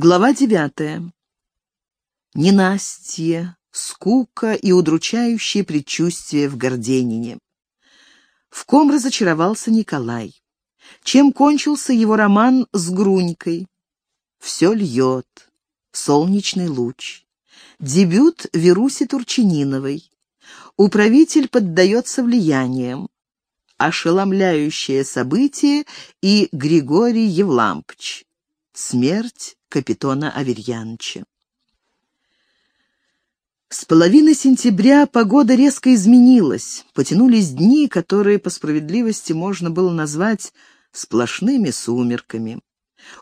Глава девятая. Ненастье, скука и удручающее предчувствие в Горденине. В ком разочаровался Николай? Чем кончился его роман с Грунькой? Все льет. Солнечный луч. Дебют Веруси Турчининовой. Управитель поддается влияниям. Ошеломляющее событие и Григорий Евлампч. Смерть капитона Аверьяновича. С половины сентября погода резко изменилась. Потянулись дни, которые по справедливости можно было назвать сплошными сумерками.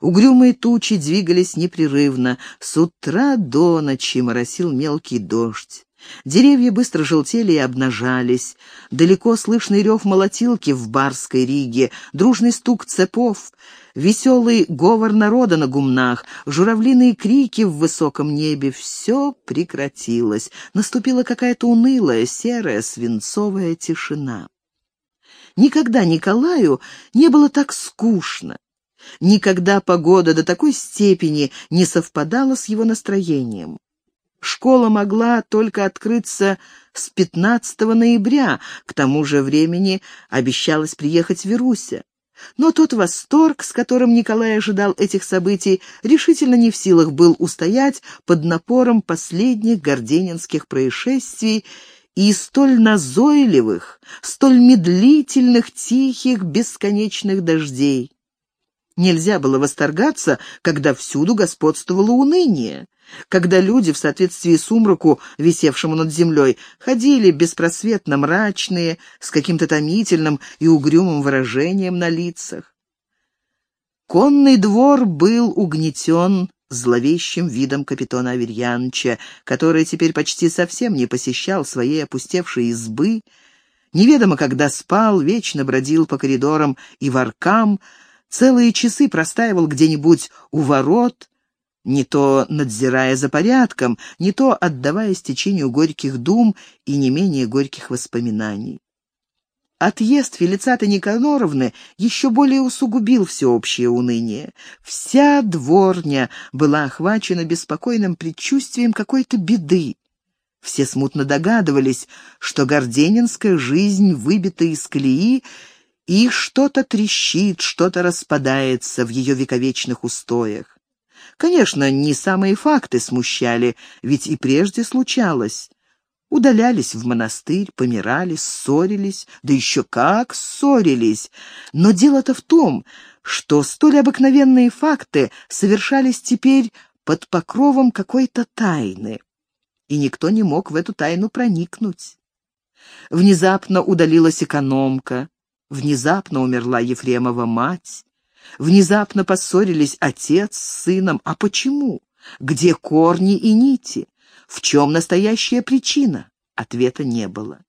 Угрюмые тучи двигались непрерывно. С утра до ночи моросил мелкий дождь. Деревья быстро желтели и обнажались. Далеко слышный рев молотилки в барской риге, дружный стук цепов, веселый говор народа на гумнах, журавлиные крики в высоком небе — все прекратилось. Наступила какая-то унылая, серая, свинцовая тишина. Никогда Николаю не было так скучно. Никогда погода до такой степени не совпадала с его настроением. Школа могла только открыться с 15 ноября, к тому же времени обещалась приехать Веруся. Но тот восторг, с которым Николай ожидал этих событий, решительно не в силах был устоять под напором последних горденинских происшествий и столь назойливых, столь медлительных, тихих, бесконечных дождей. Нельзя было восторгаться, когда всюду господствовало уныние когда люди, в соответствии сумраку, висевшему над землей, ходили беспросветно мрачные, с каким-то томительным и угрюмым выражением на лицах. Конный двор был угнетен зловещим видом капитана Аверьяновича, который теперь почти совсем не посещал своей опустевшей избы, неведомо когда спал, вечно бродил по коридорам и воркам, целые часы простаивал где-нибудь у ворот, не то надзирая за порядком, не то отдавая стечению горьких дум и не менее горьких воспоминаний. Отъезд Фелицаты Никаноровны еще более усугубил всеобщее уныние. Вся дворня была охвачена беспокойным предчувствием какой-то беды. Все смутно догадывались, что горденинская жизнь выбита из колеи, и что-то трещит, что-то распадается в ее вековечных устоях. Конечно, не самые факты смущали, ведь и прежде случалось. Удалялись в монастырь, помирали, ссорились, да еще как ссорились. Но дело-то в том, что столь обыкновенные факты совершались теперь под покровом какой-то тайны, и никто не мог в эту тайну проникнуть. Внезапно удалилась экономка, внезапно умерла Ефремова мать, Внезапно поссорились отец с сыном. А почему? Где корни и нити? В чем настоящая причина? Ответа не было.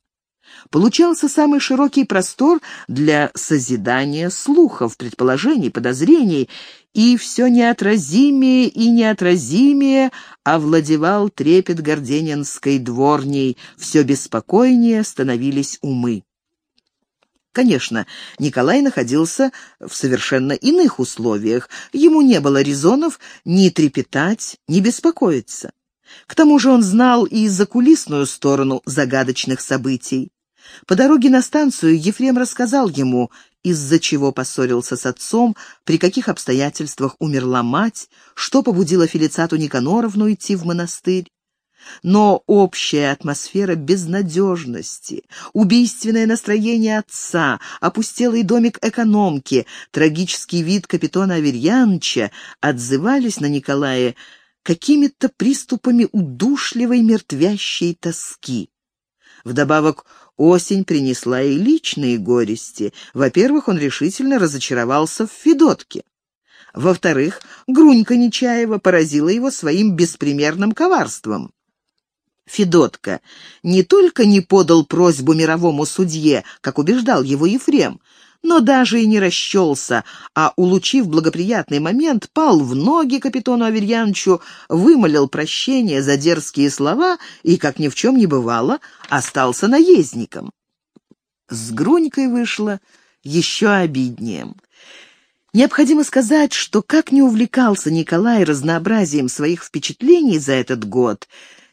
Получался самый широкий простор для созидания слухов, предположений, подозрений, и все неотразимее и неотразимее овладевал трепет горденинской дворней, все беспокойнее становились умы. Конечно, Николай находился в совершенно иных условиях. Ему не было резонов ни трепетать, ни беспокоиться. К тому же он знал и закулисную сторону загадочных событий. По дороге на станцию Ефрем рассказал ему, из-за чего поссорился с отцом, при каких обстоятельствах умерла мать, что побудило Фелицату Никаноровну идти в монастырь. Но общая атмосфера безнадежности, убийственное настроение отца, опустелый домик экономки, трагический вид капитана Аверьяновича отзывались на Николая какими-то приступами удушливой мертвящей тоски. Вдобавок, осень принесла и личные горести. Во-первых, он решительно разочаровался в Федотке. Во-вторых, Грунька Нечаева поразила его своим беспримерным коварством. Федотка не только не подал просьбу мировому судье, как убеждал его Ефрем, но даже и не расчелся, а, улучив благоприятный момент, пал в ноги капитану Аверьяновичу, вымолил прощение за дерзкие слова и, как ни в чем не бывало, остался наездником. С Грунькой вышло еще обиднее. Необходимо сказать, что как не увлекался Николай разнообразием своих впечатлений за этот год,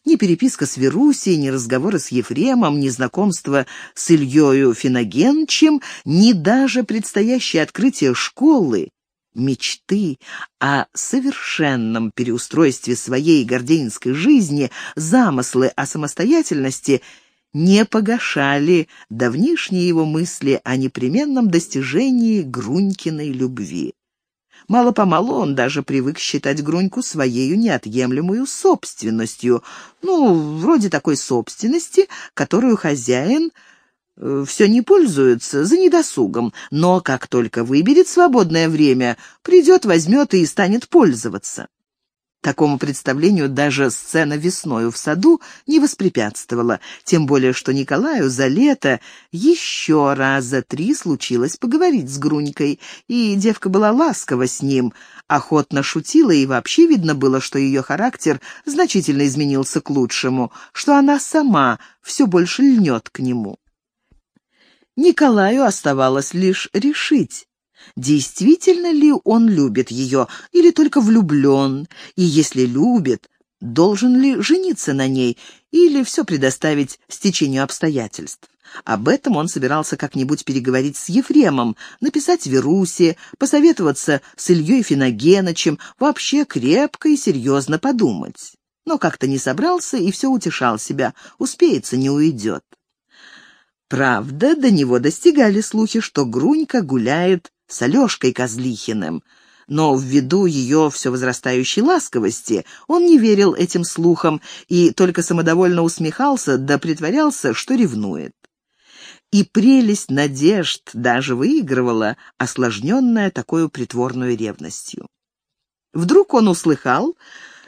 ни переписка с Верусей, ни разговоры с Ефремом, ни знакомство с Ильёю Финогенчем, ни даже предстоящее открытие школы, мечты о совершенном переустройстве своей гордеинской жизни, замыслы о самостоятельности не погашали давнишние его мысли о непременном достижении Грунькиной любви. Мало-помалу он даже привык считать Груньку своею неотъемлемую собственностью, ну, вроде такой собственности, которую хозяин э, все не пользуется, за недосугом, но как только выберет свободное время, придет, возьмет и станет пользоваться. Такому представлению даже сцена весною в саду не воспрепятствовала, тем более что Николаю за лето еще раза три случилось поговорить с Грунькой, и девка была ласкова с ним, охотно шутила, и вообще видно было, что ее характер значительно изменился к лучшему, что она сама все больше льнет к нему. Николаю оставалось лишь решить, действительно ли он любит ее или только влюблен, и если любит, должен ли жениться на ней или все предоставить стечению обстоятельств. Об этом он собирался как-нибудь переговорить с Ефремом, написать Верусе, посоветоваться с Ильей Финогенычем, вообще крепко и серьезно подумать. Но как-то не собрался и все утешал себя, успеется, не уйдет. Правда, до него достигали слухи, что Грунька гуляет с Алешкой Козлихиным, но ввиду ее все возрастающей ласковости он не верил этим слухам и только самодовольно усмехался да притворялся, что ревнует. И прелесть надежд даже выигрывала, осложненная такой притворной ревностью. Вдруг он услыхал,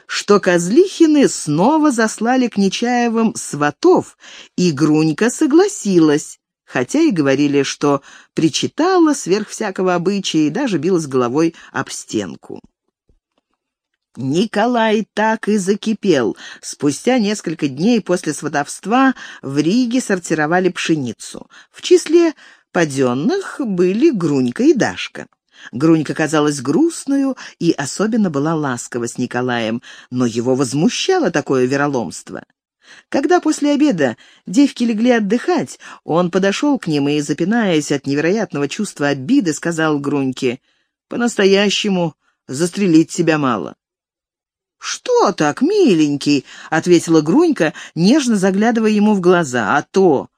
что Козлихины снова заслали к Нечаевым сватов, и Грунька согласилась, хотя и говорили, что причитала сверх всякого обычая и даже билась головой об стенку. Николай так и закипел. Спустя несколько дней после сватовства в Риге сортировали пшеницу. В числе паденных были Грунька и Дашка. Грунька казалась грустную и особенно была ласкова с Николаем, но его возмущало такое вероломство. Когда после обеда девки легли отдыхать, он подошел к ним и, запинаясь от невероятного чувства обиды, сказал Груньке, «По-настоящему застрелить себя мало». «Что так, миленький?» — ответила Грунька, нежно заглядывая ему в глаза. «А то!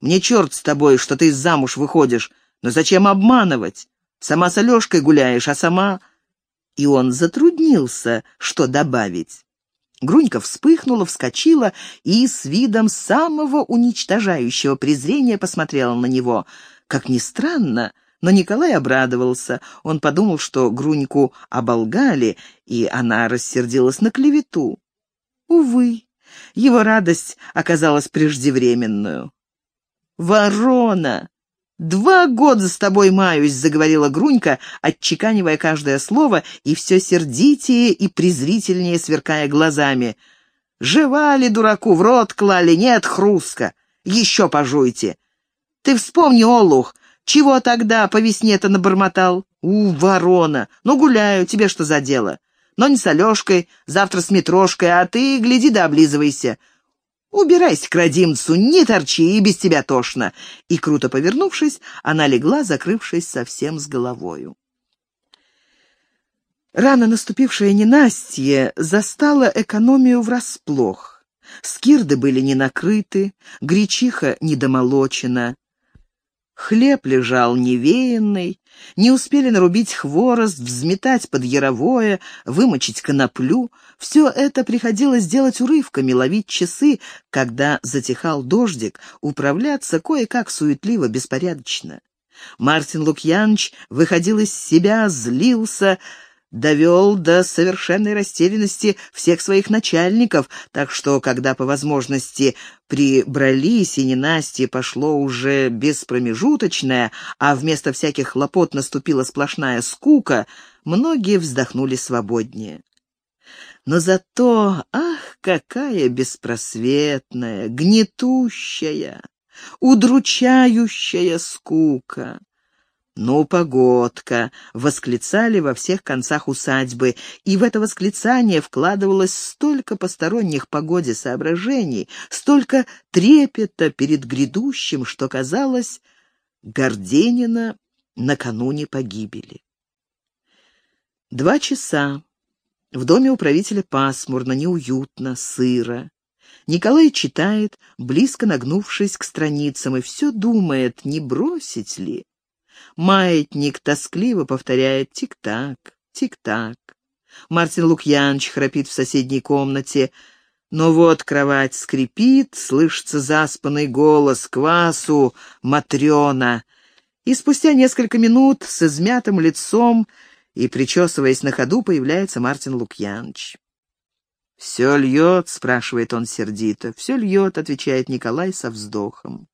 Мне черт с тобой, что ты замуж выходишь, но зачем обманывать? Сама с Алешкой гуляешь, а сама...» И он затруднился, что добавить. Грунька вспыхнула, вскочила и с видом самого уничтожающего презрения посмотрела на него. Как ни странно, но Николай обрадовался. Он подумал, что Груньку оболгали, и она рассердилась на клевету. Увы, его радость оказалась преждевременную. «Ворона! «Два года с тобой маюсь», — заговорила Грунька, отчеканивая каждое слово и все сердитее и презрительнее сверкая глазами. «Жива ли дураку, в рот клали, нет хрустка. Еще пожуйте. Ты вспомни, Олух, чего тогда по весне-то набормотал? У, ворона, ну гуляю, тебе что за дело? Но не с Алешкой, завтра с Митрошкой, а ты гляди да облизывайся. «Убирайся к родимцу, не торчи, и без тебя тошно!» И, круто повернувшись, она легла, закрывшись совсем с головою. Рано наступившее ненастье застало экономию врасплох. Скирды были не накрыты, гречиха недомолочена, Хлеб лежал невеянный, не успели нарубить хворост, взметать под яровое, вымочить коноплю. Все это приходилось делать урывками, ловить часы, когда затихал дождик, управляться кое-как суетливо, беспорядочно. Мартин Лукьянович выходил из себя, злился, довел до совершенной растерянности всех своих начальников, так что, когда по возможности прибрались и ненастье пошло уже беспромежуточное, а вместо всяких хлопот наступила сплошная скука, многие вздохнули свободнее. Но зато, ах, какая беспросветная, гнетущая, удручающая скука! «Ну, погодка!» — восклицали во всех концах усадьбы, и в это восклицание вкладывалось столько посторонних погоде соображений, столько трепета перед грядущим, что казалось Горденина накануне погибели. Два часа. В доме управителя пасмурно, неуютно, сыро. Николай читает, близко нагнувшись к страницам, и все думает, не бросить ли. Маятник тоскливо повторяет «тик-так, тик-так». Мартин Лукьянович храпит в соседней комнате, но вот кровать скрипит, слышится заспанный голос «Квасу, Матрена!» И спустя несколько минут с измятым лицом и, причесываясь на ходу, появляется Мартин Лукьянович. «Все льет?» — спрашивает он сердито. «Все льет», — отвечает Николай со вздохом.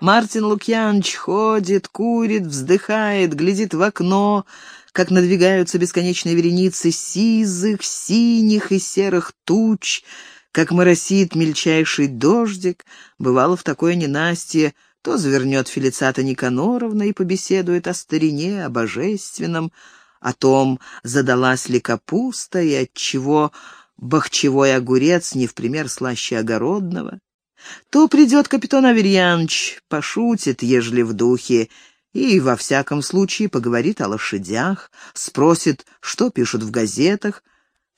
Мартин Лукьянович ходит, курит, вздыхает, глядит в окно, как надвигаются бесконечные вереницы сизых, синих и серых туч, как моросит мельчайший дождик. Бывало в такое ненастье, то завернет Фелицата Никаноровна и побеседует о старине, о божественном, о том, задалась ли капуста и отчего бахчевой огурец не в пример слаще огородного. То придет капитан Аверьяныч, пошутит, ежели в духе, и во всяком случае поговорит о лошадях, спросит, что пишут в газетах,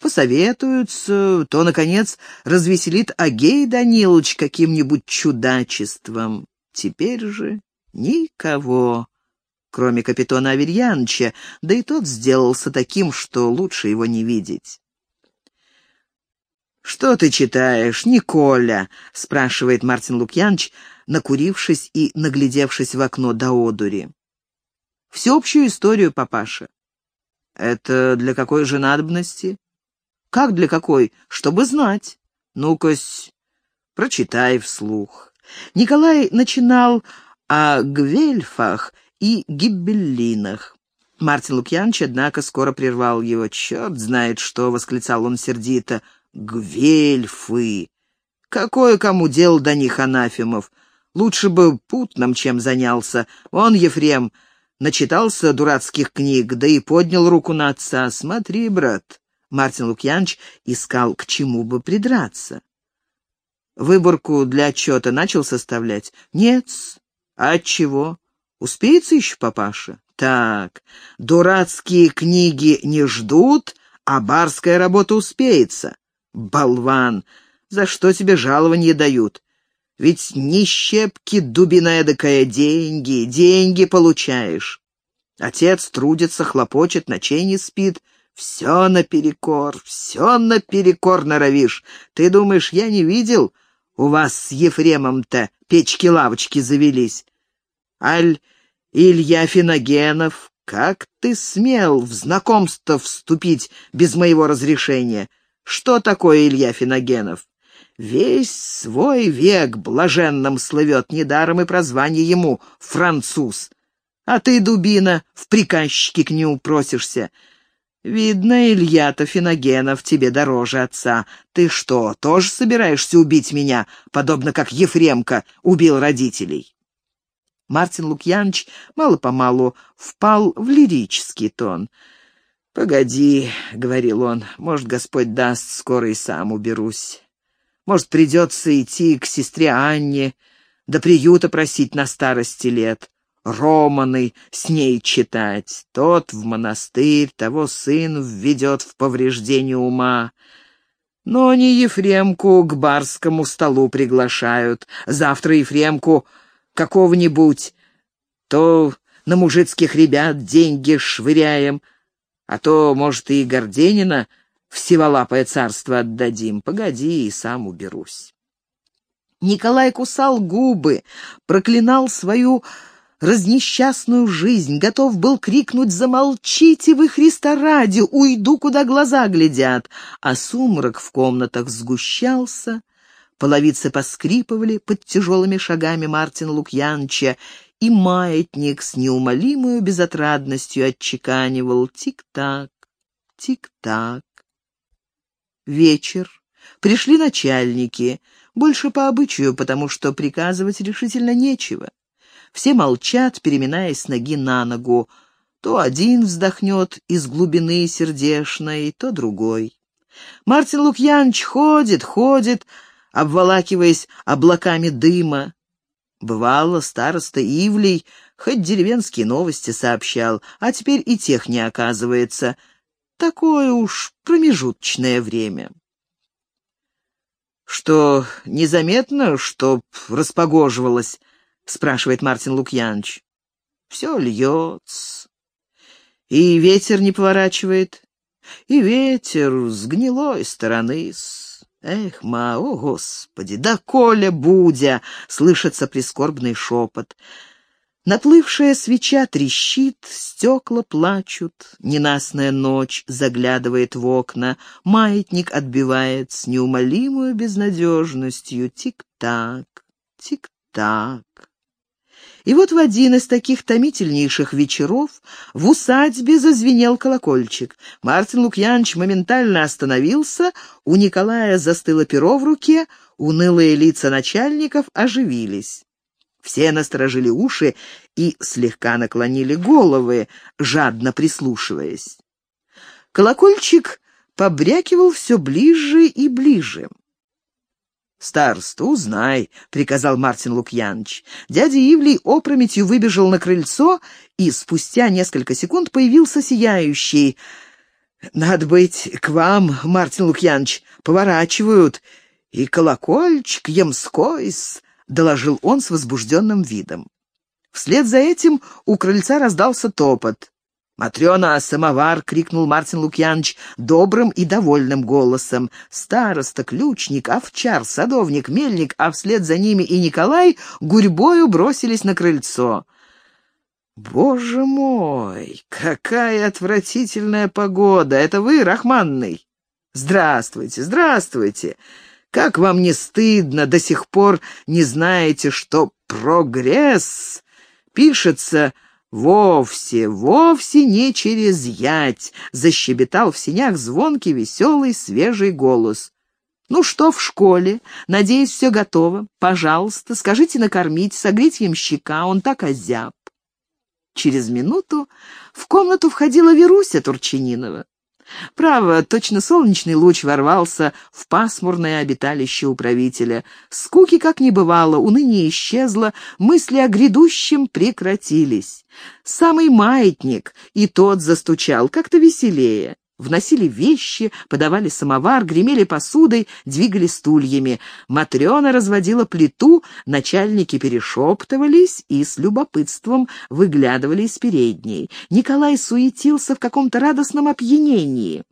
посоветуются, то, наконец, развеселит Агей Данилович каким-нибудь чудачеством. Теперь же никого, кроме капитана Аверьяновича, да и тот сделался таким, что лучше его не видеть. «Что ты читаешь, Николя?» — спрашивает Мартин Лукьянович, накурившись и наглядевшись в окно до одури. «Всеобщую историю, папаша». «Это для какой же надобности?» «Как для какой? Чтобы знать. Ну-кась, прочитай вслух». Николай начинал о гвельфах и гибеллинах. Мартин Лукьянович, однако, скоро прервал его. «Черт знает что!» — восклицал он сердито. «Гвельфы! Какое кому дело до них, Анафимов? Лучше бы путным чем занялся. Он, Ефрем, начитался дурацких книг, да и поднял руку на отца. Смотри, брат!» Мартин Лукьянович искал, к чему бы придраться. Выборку для отчета начал составлять? Нет. А от чего? Успеется еще папаша? Так, дурацкие книги не ждут, а барская работа успеется. Болван, за что тебе жалование дают? Ведь не щепки дубина эдакая, деньги, деньги получаешь. Отец трудится, хлопочет, ночей не спит. Все наперекор, все наперекор норовишь. Ты думаешь, я не видел? У вас с Ефремом-то печки-лавочки завелись. Аль Илья Финогенов, как ты смел в знакомство вступить без моего разрешения? Что такое Илья Финогенов? Весь свой век блаженным слывет, недаром и прозвание ему «француз». А ты, дубина, в приказчики к нему просишься. «Видно, Илья-то Финогенов тебе дороже отца. Ты что, тоже собираешься убить меня, подобно как Ефремка убил родителей?» Мартин Лукьянович мало-помалу впал в лирический тон. «Погоди», — говорил он, — «может, Господь даст, скоро и сам уберусь. Может, придется идти к сестре Анне, до приюта просить на старости лет. Романы с ней читать. Тот в монастырь, того сын введет в повреждение ума. Но не Ефремку к барскому столу приглашают. Завтра Ефремку какого-нибудь, то на мужицких ребят деньги швыряем, а то, может, и Горденина всеволапое царство отдадим. Погоди, и сам уберусь. Николай кусал губы, проклинал свою разнесчастную жизнь, готов был крикнуть «Замолчите вы, Христа ради! Уйду, куда глаза глядят!» А сумрак в комнатах сгущался, половицы поскрипывали под тяжелыми шагами Мартина Лукьянча, и маятник с неумолимой безотрадностью отчеканивал «Тик-так, тик-так». Вечер. Пришли начальники, больше по обычаю, потому что приказывать решительно нечего. Все молчат, переминаясь с ноги на ногу. То один вздохнет из глубины сердешной, то другой. Мартин Лукьянович ходит, ходит, обволакиваясь облаками дыма. Бывало, староста Ивлей хоть деревенские новости сообщал, а теперь и тех не оказывается. Такое уж промежуточное время. «Что, незаметно, чтоб распогоживалось?» — спрашивает Мартин Лукьянович. «Все льется. И ветер не поворачивает, и ветер с гнилой стороны. Эх, ма, о, Господи, да Коля Будя!» — слышится прискорбный шепот. Наплывшая свеча трещит, стекла плачут, ненастная ночь заглядывает в окна, маятник отбивает с неумолимой безнадежностью тик-так, тик-так. И вот в один из таких томительнейших вечеров в усадьбе зазвенел колокольчик. Мартин Лукьянович моментально остановился, у Николая застыло перо в руке, унылые лица начальников оживились. Все насторожили уши и слегка наклонили головы, жадно прислушиваясь. Колокольчик побрякивал все ближе и ближе. «Староста, узнай», — приказал Мартин Лукьянович. Дядя Ивлей опрометью выбежал на крыльцо, и спустя несколько секунд появился сияющий. «Надо быть к вам, Мартин Лукьянович, поворачивают. И колокольчик ямской-с», — доложил он с возбужденным видом. Вслед за этим у крыльца раздался топот. «Матрена, самовар!» — крикнул Мартин Лукьянович добрым и довольным голосом. Староста, ключник, овчар, садовник, мельник, а вслед за ними и Николай гурьбою бросились на крыльцо. «Боже мой, какая отвратительная погода! Это вы, Рахманный?» «Здравствуйте, здравствуйте! Как вам не стыдно, до сих пор не знаете, что прогресс пишется Вовсе, вовсе не через ять, защебетал в синях звонкий, веселый, свежий голос. «Ну что в школе? Надеюсь, все готово. Пожалуйста, скажите накормить, согреть ямщика, он так озяб». Через минуту в комнату входила Веруся Турчининова. Право, точно солнечный луч ворвался в пасмурное обиталище управителя. Скуки как не бывало, уныние исчезло, мысли о грядущем прекратились. Самый маятник, и тот застучал как-то веселее. Вносили вещи, подавали самовар, гремели посудой, двигали стульями. Матрена разводила плиту, начальники перешептывались и с любопытством выглядывали из передней. Николай суетился в каком-то радостном опьянении.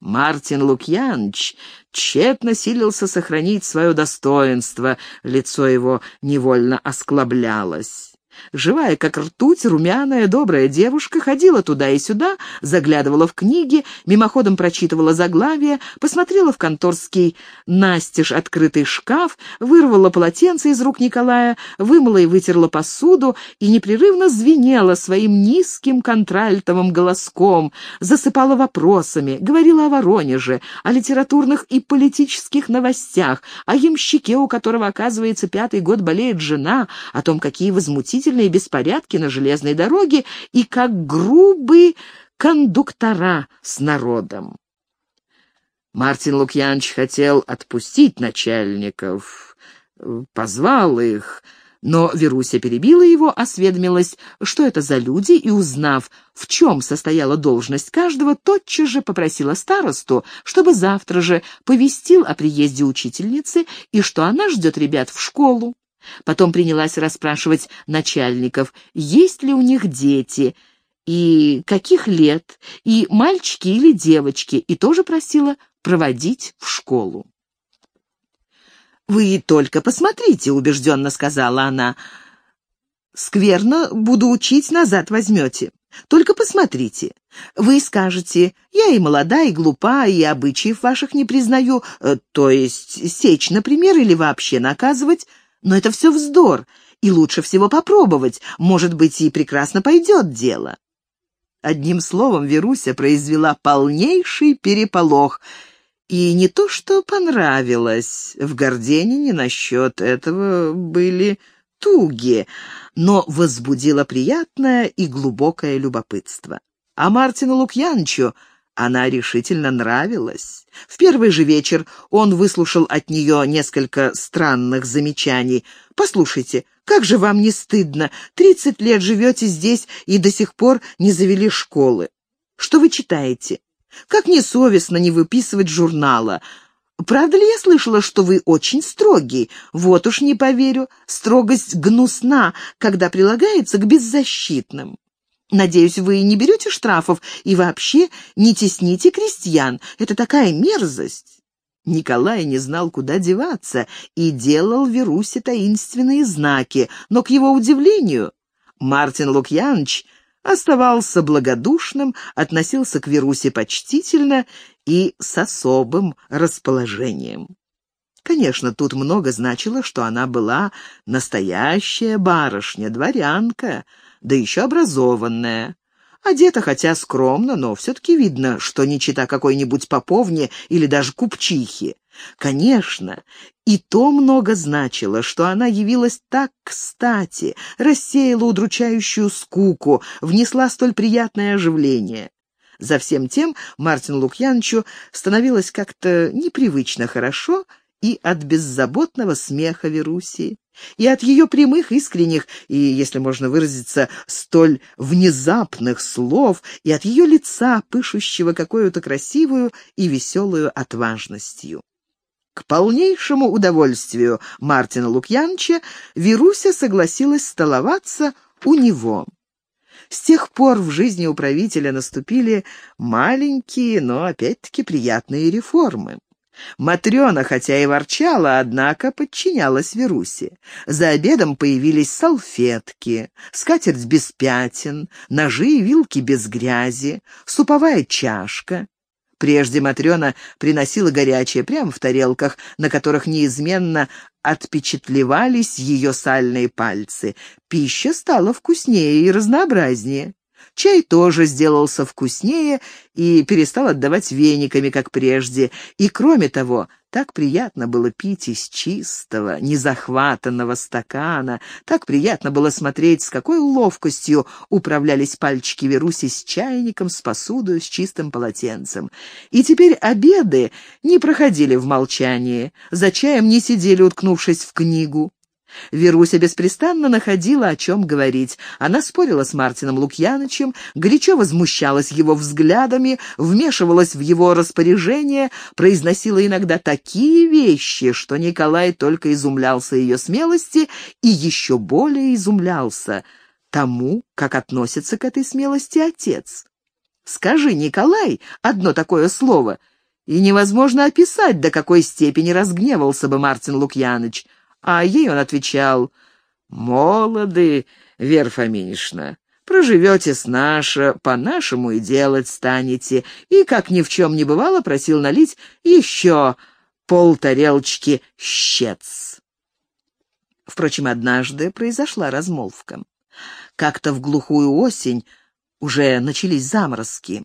Мартин Лукьянович тщетно силился сохранить свое достоинство, лицо его невольно осклаблялось. Живая, как ртуть, румяная, добрая девушка ходила туда и сюда, заглядывала в книги, мимоходом прочитывала заглавия, посмотрела в конторский настежь открытый шкаф, вырвала полотенце из рук Николая, вымыла и вытерла посуду и непрерывно звенела своим низким контральтовым голоском, засыпала вопросами, говорила о Воронеже, о литературных и политических новостях, о ямщике, у которого, оказывается, пятый год болеет жена, о том, какие возмутительные возмутительные беспорядки на железной дороге и как грубые кондуктора с народом. Мартин Лукьянович хотел отпустить начальников, позвал их, но Веруся перебила его, осведомилась, что это за люди, и, узнав, в чем состояла должность каждого, тотчас же попросила старосту, чтобы завтра же повестил о приезде учительницы и что она ждет ребят в школу. Потом принялась расспрашивать начальников, есть ли у них дети, и каких лет, и мальчики или девочки, и тоже просила проводить в школу. «Вы только посмотрите», — убежденно сказала она. «Скверно буду учить, назад возьмете. Только посмотрите. Вы скажете, я и молода, и глупа, и обычаев ваших не признаю, э, то есть сечь, например, или вообще наказывать. Но это все вздор, и лучше всего попробовать. Может быть, и прекрасно пойдет дело. Одним словом, Веруся произвела полнейший переполох. И не то что понравилось, в Гордене не насчет этого были потуги, но возбудила приятное и глубокое любопытство. А Мартину Лукьянчу она решительно нравилась. В первый же вечер он выслушал от нее несколько странных замечаний. «Послушайте, как же вам не стыдно? Тридцать лет живете здесь и до сих пор не завели школы. Что вы читаете? Как несовестно не выписывать журнала. Правда ли я слышала, что вы очень строгий? Вот уж не поверю. Строгость гнусна, когда прилагается к беззащитным. Надеюсь, вы не берете штрафов и вообще не тесните крестьян. Это такая мерзость. Николай не знал, куда деваться, и делал Верусе таинственные знаки, но, к его удивлению, Мартин Лукьянович оставался благодушным, относился к Верусе почтительно и с особым расположением. Конечно, тут много значило, что она была настоящая барышня, дворянка, да еще образованная. Одета хотя скромно, но все-таки видно, что не чита какой-нибудь поповне или даже купчихи. Конечно, и то много значило, что она явилась так кстати, рассеяла удручающую скуку, внесла столь приятное оживление. За всем тем Мартину Лукьяновичу становилось как-то непривычно хорошо и от беззаботного смеха Веруси, и от ее прямых, искренних и, если можно выразиться, столь внезапных слов, и от ее лица, пышущего какую-то красивую и веселую отважностью. К полнейшему удовольствию Мартина Лукьянча Веруся согласилась столоваться у него. С тех пор в жизни управителя наступили маленькие, но опять-таки приятные реформы. Матрена, хотя и ворчала, однако подчинялась Верусе. За обедом появились салфетки, скатерть без пятен, ножи и вилки без грязи, суповая чашка. Прежде Матрена приносила горячее прямо в тарелках, на которых неизменно отпечатлевались ее сальные пальцы. Пища стала вкуснее и разнообразнее. Чай тоже сделался вкуснее и перестал отдавать вениками, как прежде. И, кроме того, так приятно было пить из чистого, незахватанного стакана, так приятно было смотреть, с какой ловкостью управлялись пальчики Веруси с чайником, с посудой, с чистым полотенцем. И теперь обеды не проходили в молчании, за чаем не сидели, уткнувшись в книгу. Веруся беспрестанно находила, о чем говорить. Она спорила с Мартином Лукьянычем, горячо возмущалась его взглядами, вмешивалась в его распоряжение, произносила иногда такие вещи, что Николай только изумлялся ее смелости и еще более изумлялся тому, как относится к этой смелости отец. «Скажи, Николай, одно такое слово», и невозможно описать, до какой степени разгневался бы Мартин Лукьяныч — а ей он отвечал, «Молоды, Вера Фоминишна, проживете с наша, по-нашему и делать станете», и, как ни в чем не бывало, просил налить еще полтарелочки щец. Впрочем, однажды произошла размолвка. Как-то в глухую осень уже начались заморозки.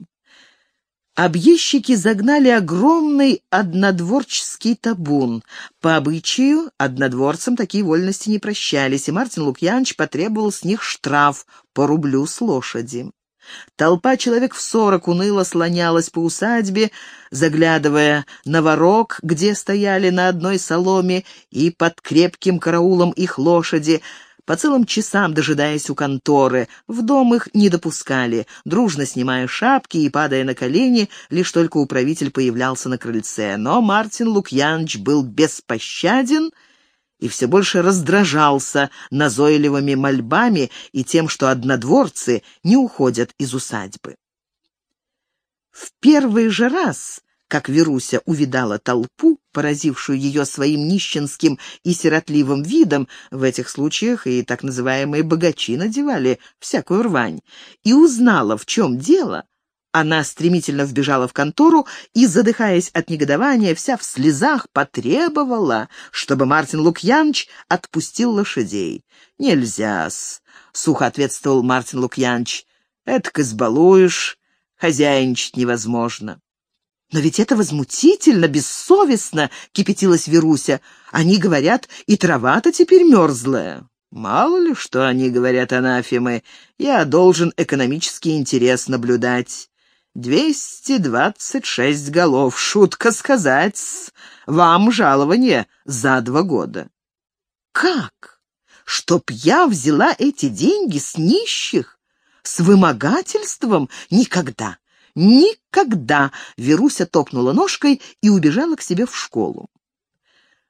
Объездчики загнали огромный однодворческий табун. По обычаю, однодворцам такие вольности не прощались, и Мартин Лукьянович потребовал с них штраф по рублю с лошади. Толпа человек в сорок уныло слонялась по усадьбе, заглядывая на ворог, где стояли на одной соломе и под крепким караулом их лошади, по целым часам дожидаясь у конторы. В дом их не допускали, дружно снимая шапки и падая на колени, лишь только управитель появлялся на крыльце. Но Мартин Лукьянович был беспощаден и все больше раздражался назойливыми мольбами и тем, что однодворцы не уходят из усадьбы. В первый же раз как Веруся увидала толпу, поразившую ее своим нищенским и сиротливым видом, в этих случаях и так называемые богачи надевали всякую рвань, и узнала, в чем дело, она стремительно вбежала в контору и, задыхаясь от негодования, вся в слезах потребовала, чтобы Мартин Лукьянович отпустил лошадей. «Нельзя-с», — сухо ответствовал Мартин Лукьянович, — «этак избалуешь, хозяйничать невозможно». «Но ведь это возмутительно, бессовестно!» — кипятилась Веруся. «Они говорят, и трава-то теперь мерзлая». Мало ли, что они говорят анафемы. Я должен экономический интерес наблюдать. Двести двадцать шесть голов. Шутка сказать. Вам жалование за два года. Как? Чтоб я взяла эти деньги с нищих? С вымогательством? Никогда. Никогда! Веруся топнула ножкой и убежала к себе в школу.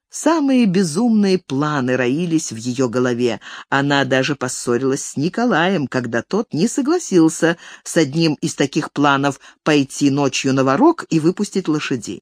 Самые безумные планы роились в ее голове. Она даже поссорилась с Николаем, когда тот не согласился с одним из таких планов пойти ночью на ворок и выпустить лошадей.